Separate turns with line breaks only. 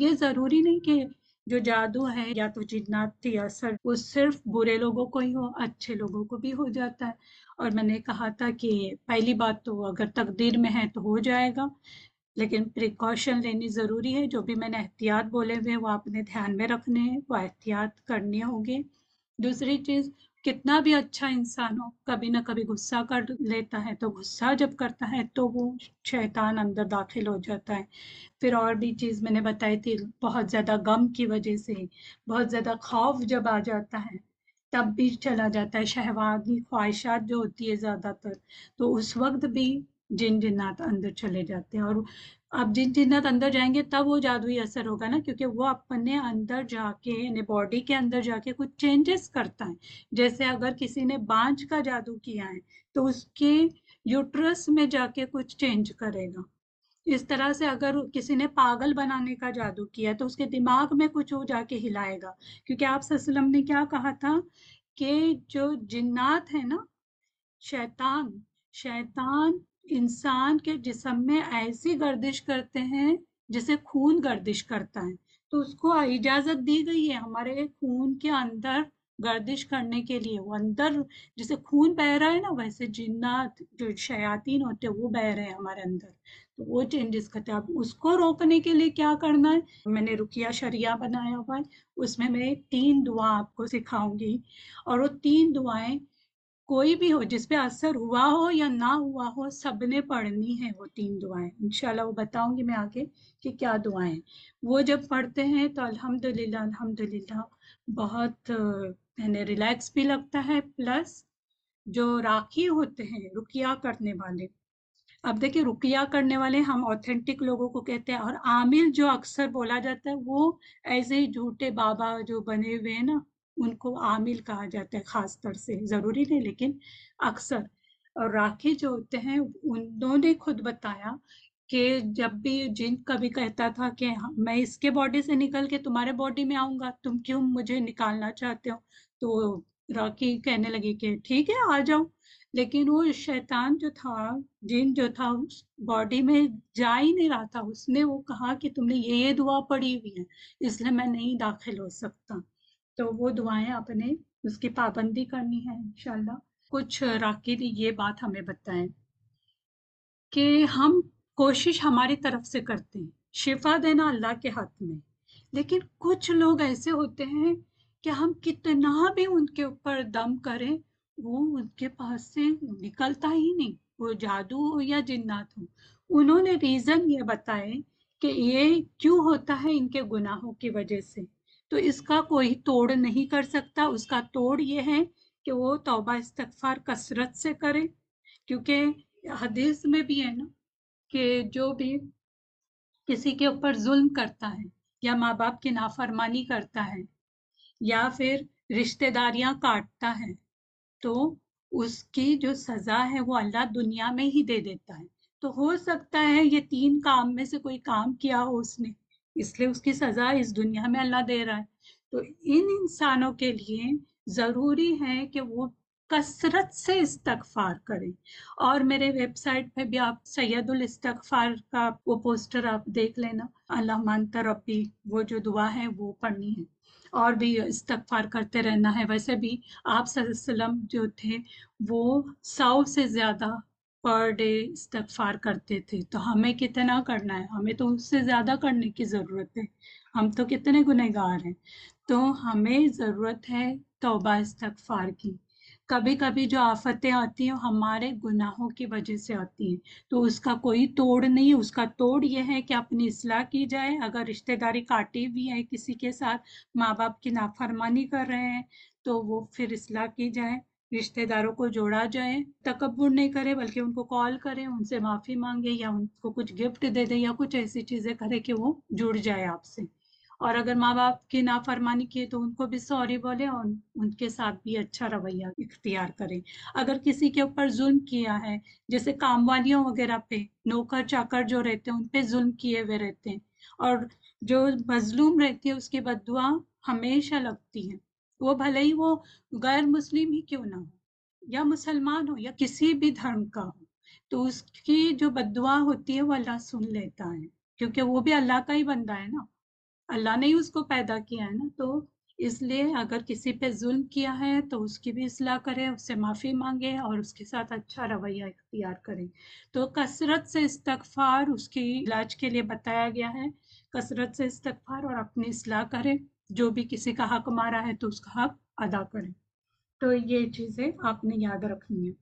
یہ ضروری نہیں کہ جو جادو ہے یا تو جناتی اثر وہ صرف برے لوگوں کو ہی ہو، اچھے لوگوں کو بھی ہو جاتا ہے۔ اور میں نے کہا تھا کہ پہلی بات تو اگر تقدیر میں ہے تو ہو جائے گا، لیکن پریکاشن لینی ضروری ہے۔ جو بھی میں نے احتیاط بولے ہوئے وہ اپنے دھیان میں رکھنے ہیں، وہ احتیاط کرنی ہوگی دوسری چیز، کتنا بھی اچھا انسان ہو، کبھی نہ کبھی غصہ کر لیتا ہے تو غصہ جب کرتا ہے تو وہ شیطان اندر داخل ہو جاتا ہے۔ پھر اور بھی چیز میں نے بتائی تھی، بہت زیادہ غم کی وجہ سے، بہت زیادہ خوف جب آ جاتا ہے، تب بھی چلا جاتا ہے۔ شہوادی خواہشات جو ہوتی ہے زیادہ تر، تو اس وقت بھی جن جنات اندر چلے جاتے ہیں اور اب جن جنات اندر جائیں گے تب وہ جادوئی اثر ہوگا نا، کیونکہ وہ اپنے اندر جا کے یعنی باڈی کے اندر جا کے کچھ چینجز کرتا ہے۔ جیسے اگر کسی نے بانج کا جادو کیا ہے، تو اس کے یوٹرس میں جا کے کچھ چینج کرے گا۔ اس طرح سے اگر کسی نے پاگل بنانے کا جادو کیا تو اس کے دماغ میں کچھ وہ جا کے ہلائے گا۔ کیونکہ آپ وسلم نے کیا کہا تھا کہ جو جنات ہے نا، شیطان شیطان انسان کے جسم میں ایسی گردش کرتے ہیں جیسے خون گردش کرتا ہے۔ تو اس کو اجازت دی گئی ہے ہمارے خون کے اندر گردش کرنے کے لیے۔ وہ اندر جیسے خون بہ رہا ہے نا، ویسے جنات جو شیاطین ہوتے ہیں، وہ بہ رہے ہیں ہمارے اندر۔ تو وہ چینجز کرتے ہیں۔ اب اس کو روکنے کے لیے کیا کرنا ہے؟ میں نے رکیا شریعہ بنایا ہوا ہے۔ اس میں میں تین دعا آپ کو سکھاؤں گی۔ اور وہ تین دعائیں کوئی بھی ہو، جس پہ اثر ہوا ہو یا نہ ہوا ہو، سب نے پڑھنی ہے وہ تین دعائیں۔ انشاءاللہ وہ بتاؤں گی میں آگے کہ کیا دعائیں وہ جب پڑھتے ہیں تو الحمد للہ الحمد للہ بہت یعنی ریلیکس بھی لگتا ہے۔ پلس جو راکھی ہوتے ہیں رکیا کرنے والے۔ اب دیکھیں رکیا کرنے والے ہم اوتھینٹک لوگوں کو کہتے ہیں اور عامل جو اکثر بولا جاتا ہے وہ ایسے ہی جھوٹے بابا جو بنے ہوئے ہیں نا ان کو عامل کہا جاتا ہے، خاص طور سے ضروری نہیں، لیکن اکثر۔ اور راکھی جو ہوتے ہیں، انہوں نے خود بتایا کہ جب بھی جن کبھی کہتا تھا کہ میں اس کے باڈی سے نکل کے تمہارے باڈی میں آؤں گا، تم کیوں مجھے نکالنا چاہتے ہو؟ تو راکی کہنے لگی کہ ٹھیک ہے، آ جاؤ لیکن وہ شیطان جو تھا، جن جو تھا، اس باڈی میں جا ہی نہیں رہا تھا۔ اس نے وہ کہا کہ تم نے یہ یہ دعا پڑھی ہوئی ہے، اس لیے میں نہیں داخل ہو سکتا۔ تو وہ دعائیں اپنے اس کی پابندی کرنی ہے انشاءاللہ۔ کچھ راکد یہ بات ہمیں بتائیں کہ ہم کوشش ہماری طرف سے کرتے ہیں، شفا دینا اللہ کے ہاتھ میں۔ لیکن کچھ لوگ ایسے ہوتے ہیں کہ ہم کتنا بھی ان کے اوپر دم کریں، وہ ان کے پاس سے نکلتا ہی نہیں۔ وہ جادو ہو یا جنات ہو انہوں نے ریزن یہ بتائے کہ یہ کیوں ہوتا ہے ان کے گناہوں کی وجہ سے۔ تو اس کا کوئی توڑ نہیں کر سکتا۔ اس کا توڑ یہ ہے کہ وہ توبہ استغفار کثرت سے کرے۔ کیونکہ حدیث میں بھی ہے نا کہ جو بھی کسی کے اوپر ظلم کرتا ہے یا ماں باپ کی نافرمانی کرتا ہے یا پھر رشتہ داریاں کاٹتا ہے تو اس کی جو سزا ہے وہ اللہ دنیا میں ہی دے دیتا ہے۔ تو ہو سکتا ہے یہ تین کام میں سے کوئی کام کیا ہو اس نے۔ اس لیے اس کی سزا اس دنیا میں اللہ دے رہا ہے۔ تو ان انسانوں کے لیے ضروری ہے کہ وہ کثرت سے استغفار کریں۔ اور میرے ویب سائٹ پہ بھی آپ سید الاستغفار کا وہ پوسٹر آپ دیکھ لینا۔ اللہ مانتا ربی، وہ جو دعا ہے وہ پڑھنی ہے۔ اور بھی استغفار کرتے رہنا ہے۔ ویسے بھی آپ صلی اللہ علیہ وسلم جو تھے وہ سو سے زیادہ پر ڈے استغفار کرتے تھے۔ تو ہمیں کتنا کرنا ہے؟ ہمیں تو اس سے زیادہ کرنے کی ضرورت ہے۔ ہم تو کتنے گنہ گار ہیں۔ تو ہمیں ضرورت ہے توبہ استغفار کی۔ کبھی کبھی جو آفتیں آتی ہیں ہمارے گناہوں کی وجہ سے آتی ہیں۔ تو اس کا کوئی توڑ نہیں، اس کا توڑ یہ ہے کہ اپنی اصلاح کی جائے۔ اگر رشتہ داری کاٹی بھی ہے کسی کے ساتھ، ماں باپ کی نافرمانی کر رہے ہیں تو وہ پھر اصلاح کی جائے۔ رشتہ داروں کو جوڑا جائے، تکبر نہیں کرے، بلکہ ان کو کال کرے، ان سے معافی مانگے یا ان کو کچھ گفٹ دے دے یا کچھ ایسی چیزیں کرے کہ وہ جڑ جائے آپ سے۔ اور اگر ماں باپ کی نافرمانی کیے تو ان کو بھی سوری بولے اور ان کے ساتھ بھی اچھا رویہ اختیار کرے۔ اگر کسی کے اوپر ظلم کیا ہے، جیسے کام والیوں وغیرہ پہ نوکر چاکر جو رہتے ہیں، ان پہ ظلم کیے ہوئے رہتے ہیں۔ اور جو مظلوم رہتی ہے، اس کی بد دعا ہمیشہ لگتی ہے وہ بھلے ہی وہ غیر مسلم ہی کیوں نہ ہو؟ یا مسلمان ہو یا کسی بھی دھرم کا ہو۔ تو اس کی جو بد دعا ہوتی ہے وہ اللہ سن لیتا ہے، کیونکہ وہ بھی اللہ کا ہی بندہ ہے نا۔ اللہ نے ہی اس کو پیدا کیا ہے نا۔ تو اس لیے اگر کسی پہ ظلم کیا ہے تو اس کی بھی اصلاح کرے، اس سے معافی مانگے اور اس کے ساتھ اچھا رویہ اختیار کرے۔ تو کثرت سے استغفار اس کی علاج کے لیے بتایا گیا ہے۔ کثرت سے استغفار اور اپنی اصلاح کرے۔ جو بھی کسی کا حق مارا ہے تو اس کا حق ادا کرے تو یہ چیزیں آپ نے یاد رکھنی ہیں۔